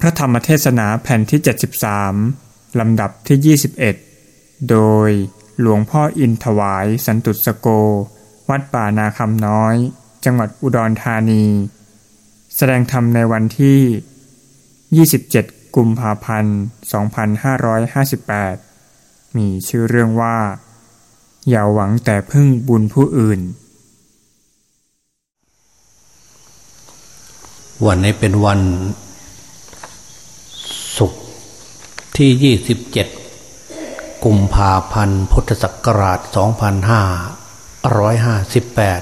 พระธรรมเทศนาแผ่นที่ 73 ลำดับที่ 21 โดยหลวงพ่ออินถวายสันตุสโก วัดป่านาคำน้อย จังหวัดอุดรธานี แสดงธรรมในวันที่ 27 กุมภาพันธ์ 2558 มีชื่อเรื่องว่า อย่าหวังแต่พึ่งบุญผู้อื่น วันนี้เป็นวันศุกร์ ที่ 27 กุมภาพันธ์ พุทธศักราช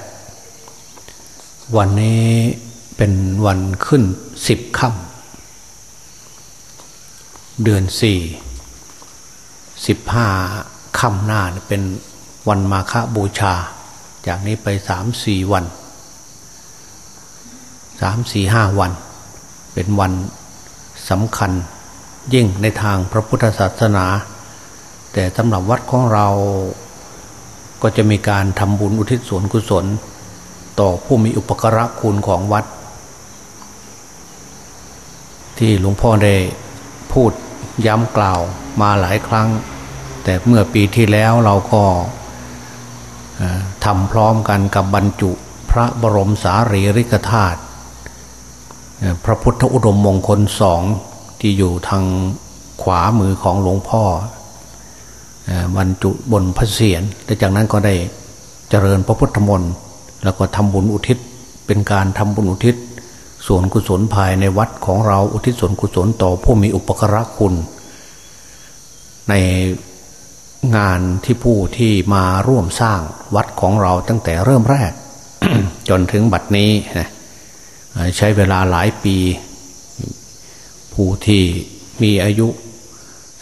2558 วันนี้เป็นวันขึ้นสิบค่ำเดือนสี่สิบห้าค่ำหน้าเป็นวันมาฆบูชา จากนี้ไปสามสี่วันสามสี่ห้าวัน เป็นวันสำคัญ ยิ่งในทางพระพุทธศาสนา แต่สำหรับวัดของเราก็จะมีการทำบุญอุทิศส่วนกุศล ต่อผู้มีอุปการะคุณของวัด ที่หลวงพ่อได้พูดย้ำกล่าวมาหลายครั้ง แต่เมื่อปีที่แล้วเราก็ทำพร้อมกันกับบรรจุพระบรมสารีริกธาตุพระพุทธอุดมมงคลสอง ที่อยู่ทางขวามือของหลวงพ่อบรรจุบนพระเศียรและจากนั้นก็ได้เจริญพระพุทธมนต์แล้วก็ทำบุญอุทิศเป็นการทำบุญอุทิศ ส่วนกุศลภายในวัดของเราอุทิศส่วนกุศลต่อผู้มีอุปการะคุณ ในงานที่ผู้ที่มาร่วมสร้างวัดของเราตั้งแต่เริ่มแรก จนถึงบัดนี้นะใช้เวลาหลายปี ผู้ที่มีอายุ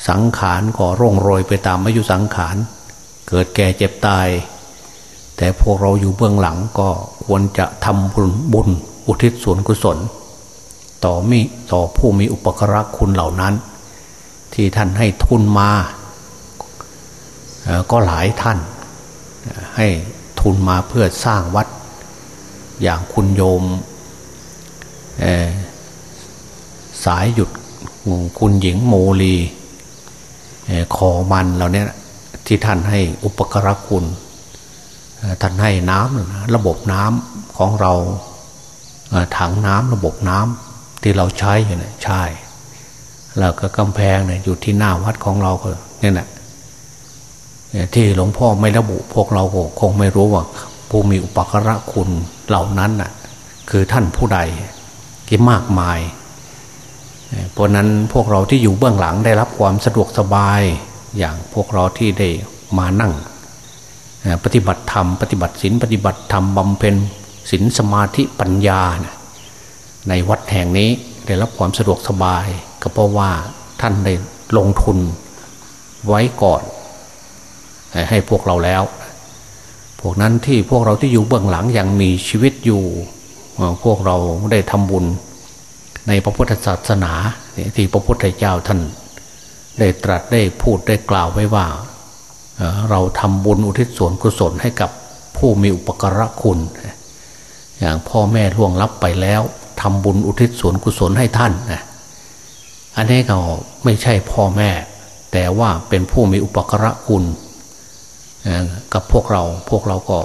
สังขารก็ร่องโรยไปตามอายุสังขาร เกิดแก่เจ็บตาย แต่พวกเราอยู่เบื้องหลังก็ควรจะทำบุญบุญอุทิศส่วนกุศล ต่อมิต่อผู้มีอุปกระคุณเหล่านั้น ที่ท่านให้ทุนมาก็หลายท่าน ให้ทุนมาเพื่อสร้างวัด อย่างคุณโยม สายหยุดคุณหญิงโมลีคอมันเหล่านี้ที่ท่านให้อุปกรคุณท่านให้น้ำระบบน้ำของเราถังน้ำระบบน้ำที่เราใช้เนี่ยใช่แล้วก็กำแพงเนี่ยอยู่ที่หน้าวัดของเราก็เนี่ยนะที่หลวงพ่อไม่ระบุพวกเราคงไม่รู้ว่าผู้มีอุปกรคุณเหล่านั้นน่ะ คือท่านผู้ใดที่มากมาย เพราะนั้นพวกเราที่อยู่เบื้องหลังได้รับความสะดวกสบายอย่างพวกเราที่ได้มานั่ง ปฏิบัติธรรม ปฏิบัติศีลปฏิบัติธรรมบำเพ็ญศีลสมาธิปัญญา ในวัดแห่งนี้ได้รับความสะดวกสบาย ก็เพราะว่าท่านได้ลงทุนไว้ก่อน ให้พวกเราแล้ว พวกนั้นที่พวกเราที่อยู่เบื้องหลังยังมีชีวิตอยู่ พวกเราได้ทำบุญ ในพระพุทธศาสนาที่พระพุทธเจ้าท่านได้ตรัสได้พูดได้กล่าวไว้ว่า เราทำบุญอุทิศส่วนกุศลให้กับผู้มีอุปการะคุณ อย่างพ่อแม่ล่วงลับไปแล้วทำบุญอุทิศส่วนกุศลให้ท่านนะอันนี้ก็ไม่ใช่พ่อแม่ แต่ว่าเป็นผู้มีอุปการะคุณกับพวกเราพวกเราก็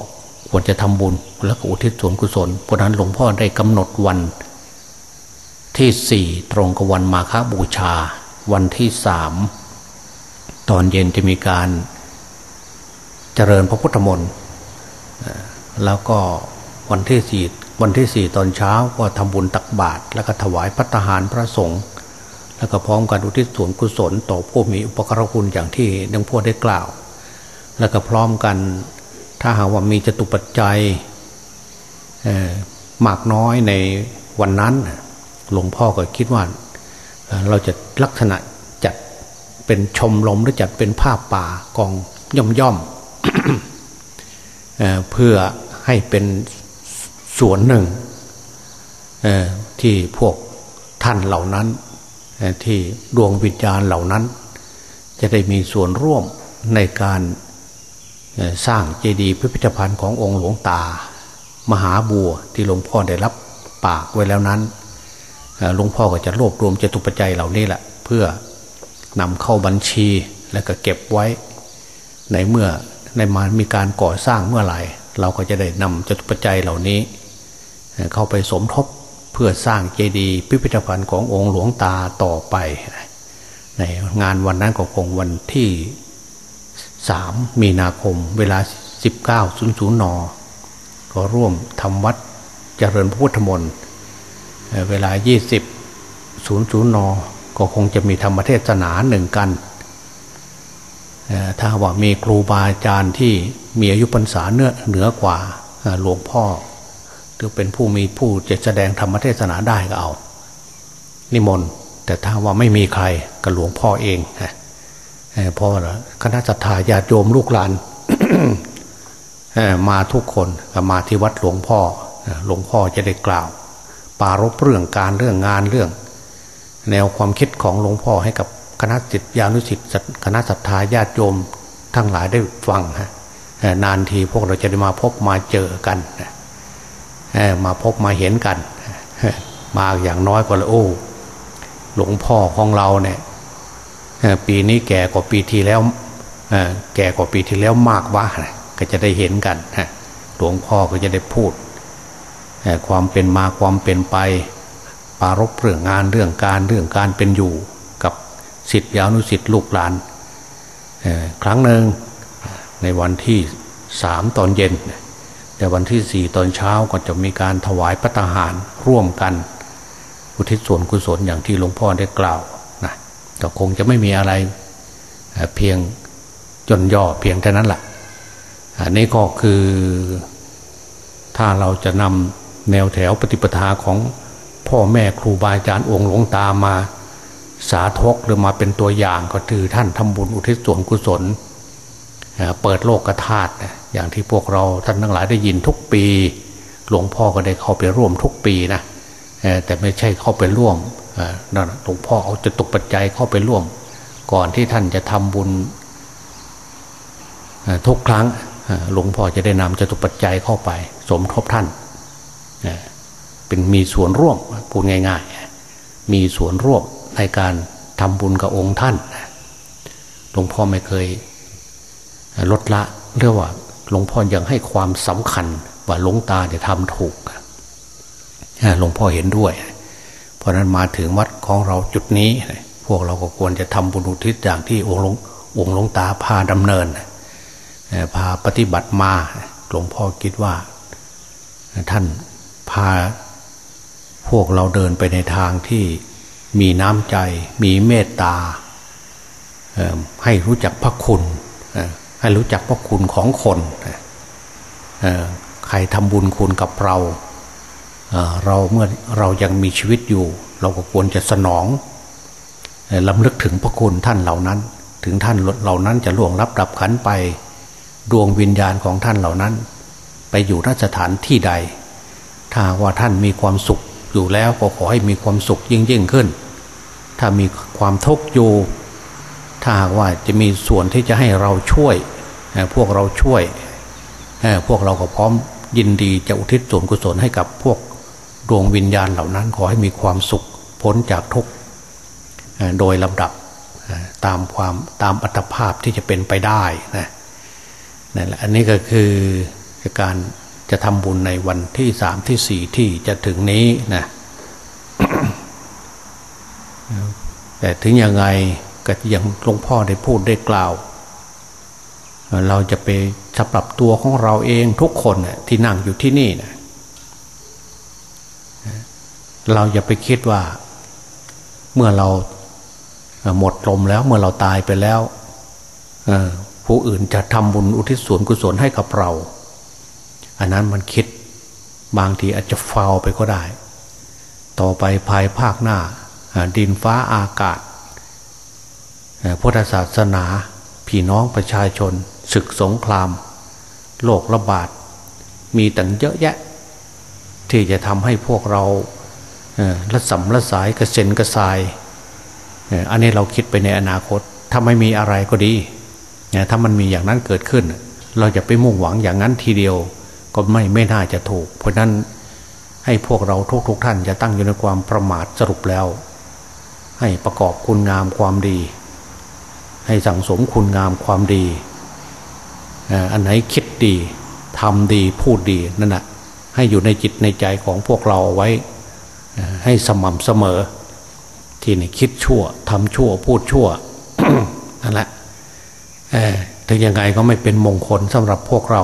ควรจะทำบุญแล้วก็อุทิศส่วนกุศลเพราะนั้นหลวงพ่อได้กำหนดวัน ที่สี่ตรงกับวันมาฆบูชา วันที่สามตอนเย็นจะมีการเจริญพระพุทธมนต์แล้วก็วันที่สี่วันที่สี่ตอนเช้าก็ทำบุญตักบาตรแล้วก็ถวายพัฒหารพระสงฆ์แล้วก็พร้อมกันอุทิศส่วนกุศล ต่อผู้มีอุปการคุณอย่างที่หลวงพ่อได้กล่าว แล้วก็พร้อมกันถ้าหากว่ามีจตุปัจจัยมากน้อยในวันนั้น หลวงพ่อก็คิดว่าเราจะลักษณะจัดเป็นชมลมหรือจัดเป็นภาพป่ากองย่อมย่อมเพื่อให้เป็นส่วนหนึ่งที่พวกท่านเหล่านั้นที่ดวงวิญญาณเหล่านั้น จะได้มีส่วนร่วมในการสร้างเจดีย์พิพิธภัณฑ์ขององค์หลวงตา มหาบัวที่หลวงพ่อได้รับปากไว้แล้วนั้น หลวงพ่อก็จะรวบรวมจตุปัจจัยเหล่านี้แหละเพื่อนำเข้าบัญชีแล้วก็เก็บไว้ ในเมื่อในมามีการก่อสร้างเมื่อไหร่ เราก็จะได้นำจตุปัจจัยเหล่านี้ เข้าไปสมทบเพื่อสร้างเจดีย์พิพิธภัณฑ์ขององค์หลวงตาต่อไป ในงานวันนั้นก็คงวันที่สามมีนาคมเวลา 19.00นก็ร่วมทำวัดเจริญพุทธมนต์ เวลา 20.00นก็คงจะมีธรรมเทศนาหนึ่งกัน ถ้าว่ามีครูบาอาจารย์ที่มีอายุพรรษาเนื้อเหนือกว่าหลวงพ่อหรือเป็นผู้มีผู้จะแสดงธรรมเทศนาได้ก็เอา นิมนต์แต่ถ้าว่าไม่มีใครก็หลวงพ่อเองเพราะคณะสัตยาญาติโยมลูกหลานมาทุกคนมาที่วัดหลวงพ่อหลวงพ่อจะได้กล่าว ปารบเรื่องการเรื่องงานเรื่อง แนวความคิดของหลวงพ่อให้กับคณะจิตญาณุสิตคณะศรัทธาญาติโยมทั้งหลายได้ฟังฮะนานทีพวกเราจะได้มาพบมาเจอกันมาพบมาเห็นกัน มาอย่างน้อยก็ลยโอ้หลวงพ่อของเราเนี่ยปีนี้แก่กว่าปีที่แล้วแก่กว่าปีที่แล้วมากว่าก็จะได้เห็นกันหลวงพ่อก็จะได้พูด ความเป็นมาความเป็นไป ปารบเรื่องงานเรื่องการเรื่องการเป็นอยู่กับสิทธิอนุสิทธิลูกหลานครั้งหนึ่งในวันที่สามตอนเย็น แต่วันที่สี่ตอนเช้าก็จะมีการถวายพระทหารร่วมกัน อุทิศส่วนกุศลอย่างที่หลวงพ่อได้กล่าวนะก็คงจะไม่มีอะไรเพียงจนย่อเพียงเท่านั้นแหละอันนี้ก็คือถ้าเราจะนำ แนวแถวปฏิปทาของพ่อแม่ครูบาอาจารย์องค์หลวงตามา สาธกหรือมาเป็นตัวอย่างก็คือท่านทำบุญอุทิศส่วนกุศล เปิดโลกธาตุอย่างที่พวกเราท่านทั้งหลายได้ยินทุกปี หลวงพ่อก็ได้เข้าไปร่วมทุกปีนะแต่ไม่ใช่เข้าไปร่วมนั่นหลวงพ่อเอาจะตกปัจจัยเข้าไปร่วม ก่อนที่ท่านจะทำบุญทุกครั้งหลวงพ่อจะได้นำจตุปัจจัยเข้าไป สมทบท่าน เป็นมีส่วนร่วมพูดง่ายๆ มีส่วนร่วมในการทำบุญกับองค์ท่านหลวงพ่อไม่เคยลดละเรียกว่าหลวงพ่อยังให้ความสำคัญว่าหลวงตาจะทำถูกหลวงพ่อเห็นด้วย เพราะนั้นมาถึงวัดของเราจุดนี้ พวกเราก็ควรจะทำบุญอุทิศอย่างที่องค์หลวงองค์หลวงตาพาดำเนินพาปฏิบัติมา หลวงพ่อคิดว่า ท่าน พา พวกเราเดินไปในทางที่มีน้ำใจ มีเมตตาให้รู้จักพระคุณให้รู้จักพระคุณของคนใครทำบุญคุณกับเราเราเมื่อเรายังมีชีวิตอยู่ เราก็ควรจะสนองลำลึกถึงพระคุณท่านเหล่านั้น ถึงท่านเหล่านั้นจะล่วงรับดับขันไป ดวงวิญญาณของท่านเหล่านั้น ไปอยู่นสถานที่ใด ถ้าว่าท่านมีความสุขอยู่แล้วก็ขอให้มีความสุขยิ่งยิ่งขึ้น ถ้ามีความทุกข์อยู่ ถ้าว่าจะมีส่วนที่จะให้เราช่วย พวกเราช่วย พวกเราก็พร้อมยินดีจะอุทิศส่วนกุศลให้กับพวกดวงวิญญาณเหล่านั้นขอให้มีความสุขพ้นจากทุกข์โดยลำดับตามความตามอัตภาพที่จะเป็นไปได้นะนั่นแหละอันนี้ก็คือการ จะทำบุญในวันที่สามที่สี่ที่จะถึงนี้นะแต่ถึงยังไงก็ยังหลวงพ่อได้พูดได้กล่าว เราจะไปสำหรับตัวของเราเองทุกคนที่นั่งอยู่ที่นี่นะเราอย่าไปคิดว่าเมื่อเราหมดลมแล้วเมื่อเราตายไปแล้วผู้อื่นจะทำบุญอุทิศส่วนกุศลให้กับเรา อันนั้นมันคิดบางทีอาจจะฟาวไปก็ได้ ต่อไปภายภาคหน้า ดินฟ้าอากาศพุทธศาสนา พี่น้องประชาชน ศึกสงคราม โรคระบาด มีตั้งเยอะแยะ ที่จะทำให้พวกเราละสัมละสายกระเซ็นกระสาย อันนี้เราคิดไปในอนาคต ถ้าไม่มีอะไรก็ดี ถ้ามันมีอย่างนั้นเกิดขึ้น เราจะไปมุ่งหวังอย่างนั้นทีเดียว ก็ไม่ไม่น่าจะถูก เพราะนั้นให้พวกเราทุกๆทท่านจะตั้งอยู่ในความประมาทสรุปแล้ว ให้ประกอบคุณงามความดี ให้สั่งสมคุณงามความดี อันไหนคิดดีทำดีพูดดีนั่นแหะให้อยู่ในจิตในใจของพวกเราไว้ ให้สม่ำเสมอ ที่นี่คิดชั่วทำชั่วพูดชั่วนั่นแหละถึงยังไงก็ไม่เป็นมงคลสำหรับพวกเรา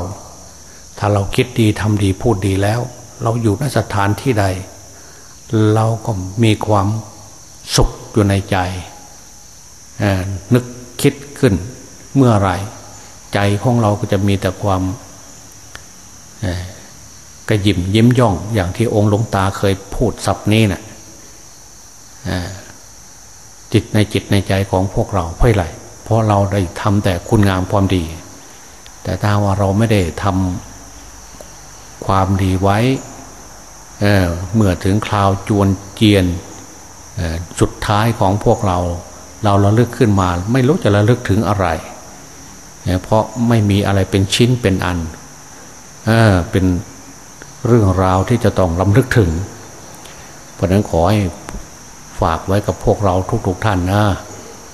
ถ้าเราคิดดีทำดีพูดดีแล้ว เราอยู่ในสถานที่ใด เราก็มีความสุขอยู่ในใจ นึกคิดขึ้นเมื่อไรใจของเราก็จะมีแต่ความกระยิมยิ้มย่อง อย่างที่องค์หลวงตาเคยพูดสับนี้นะ่ะจิตในจิตในใจของพวกเราเพื่อะไรเพราะเราได้ทำแต่คุณงามความดี แต่ถ้าว่าเราไม่ได้ทำ ความดีไว้เเมื่อถึงคราวจวนเจียนสุดท้ายของพวกเรา เราระลึกขึ้นมา ไม่รู้จะระลึกถึงอะไร เพราะไม่มีอะไรเป็นชิ้นเป็นอันเอเป็นเรื่องราวที่จะต้องลำลึกถึง เพราะนั้นขอให้ฝากไว้กับพวกเราทุกๆทท่านนะ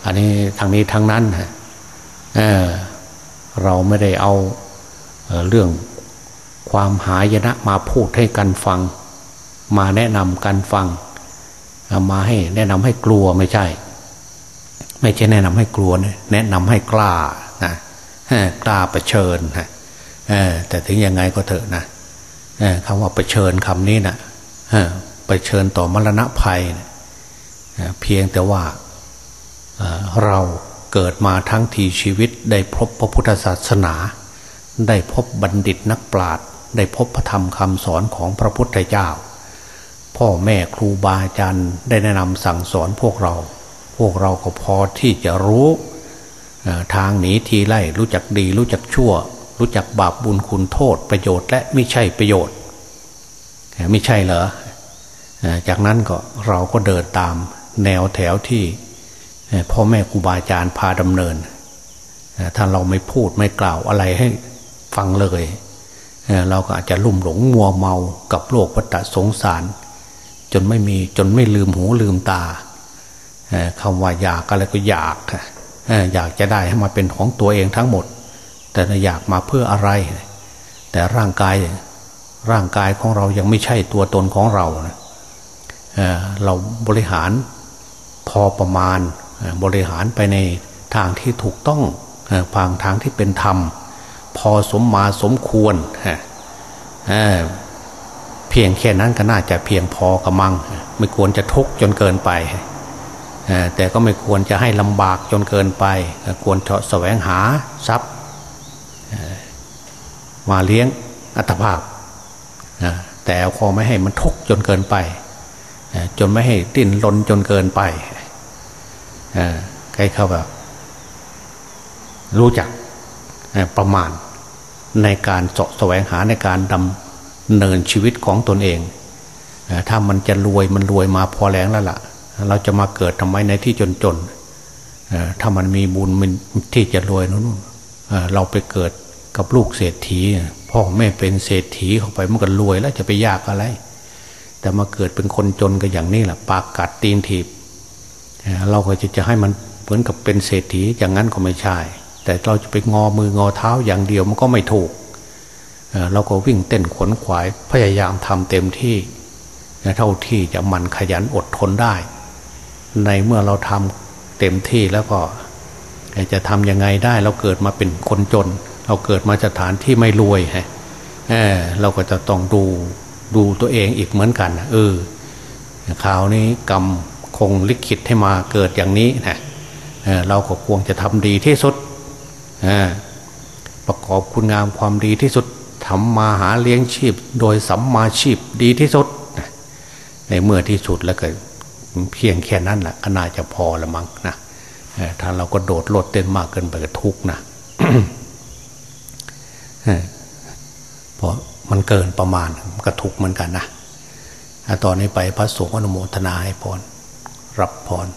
อันนี้ทางนี้ทางนั้นเเราไม่ได้เอาเเรื่อง ความหายนะมาพูดให้กันฟัง มาแนะนำกันฟัง มาให้แนะนำให้กลัวไม่ใช่ ไม่ใช่แนะนำให้กลัวนะแนะนำให้กล้านะกล้าประชิญฮะแต่ถึงยังไงก็เถอะนะคำว่าประชิญคำนี้นะประชิญต่อมรณะภัยนะเพียงแต่ว่าเราเกิดมาทั้งทีชีวิตได้พบพระพุทธศาสนา ได้พบบัณฑิตนักปราชญ์ ได้พบพระธรรมคำสอนของพระพุทธเจ้า พ่อแม่ครูบาอาจารย์ได้แนะนำสั่งสอนพวกเรา พวกเราก็พอที่จะรู้ทางหนีทีไล่รู้จักดี รู้จักชั่ว รู้จักบาปบุญคุณโทษประโยชน์ และไม่ใช่ประโยชน์ไม่ใช่เหรอจากนั้นก็เราก็เดินตามแนวแถวที่พ่อแม่ครูบาอาจารย์พาดำเนินถ้าเราไม่พูดไม่กล่าวอะไรให้ฟังเลย เราก็อาจจะลุ่มหลงมัวเมากับโลกวัฏสงสาร จนไม่มีจนไม่ลืมหูลืมตาคำว่าอยากอะไรก็อยากอยากจะได้ให้มาเป็นของตัวเองทั้งหมด แต่อยากมาเพื่ออะไร แต่ร่างกายร่างกายของเรายังไม่ใช่ตัวตนของเรานะเราบริหารพอประมาณบริหารไปในทางที่ถูกต้องทางทางที่เป็นธรรม พอสมมาสมควรเพียงแค่นั้นก็น่าจะเพียงพอกระมัง ไม่ควรจะทุกข์จนเกินไปแต่ก็ไม่ควรจะให้ลำบากจนเกินไป ควรจะแสวงหาทรัพย์มาเลี้ยงอัตภาพ แต่พอไม่ให้มันทุกข์จนเกินไป จนไม่ให้ดิ้นรนจนเกินไปใครเข้าแบบรู้จัก ประมาณในการเสาะแสวงหาในการดำเนินชีวิตของตนเอง ถ้ามันจะรวยมันรวยมาพอแรงแล้วล่ะ เราจะมาเกิดทำไมในที่จนๆถ้ามันมีบุญมันที่จะรวยนู้นเราไปเกิดกับลูกเศรษฐี พ่อแม่เป็นเศรษฐีเข้าไปมันก็รวยแล้วจะไปยากอะไร แต่มาเกิดเป็นคนจนก็อย่างนี้แหละปากกัดตีนถีบเราก็จะจะให้มันเหมือนกับเป็นเศรษฐีอย่างนั้นก็ไม่ใช่ แต่เราจะไปงอมืองอเท้าอย่างเดียวมันก็ไม่ถูกเราก็วิ่งเต้นขนขวายพยายามทำเต็มที่เท่าที่จะมันขยันอดทนได้ ในเมื่อเราทำเต็มที่แล้วก็จะทำยังไงได้ เราเกิดมาเป็นคนจน เราเกิดมาสถานที่ไม่รวยฮะเเราก็จะต้องดูดูตัวเองอีกเหมือนกันเออข่าวนี้กรรมคงลิขิตให้มาเกิดอย่างนี้นะเเราก็ควรจะทำดีที่สุด ประกอบคุณงามความดีที่สุดทำมาหาเลี้ยงชีพ โดยสัมมาชีพดีที่สุด ในเมื่อที่สุดแล้วก็เพียงแค่นั้นแหละก็น่าจะพอละมั้งนะถ้าเราก็โดดโลดเต้นมากเกินไปก็ทุกนะเพราะมันเกินประมาณก็ทุกเหมือนกันนะตอนนี้ไปพระสงฆ์อนุโมทนาให้พรรับพร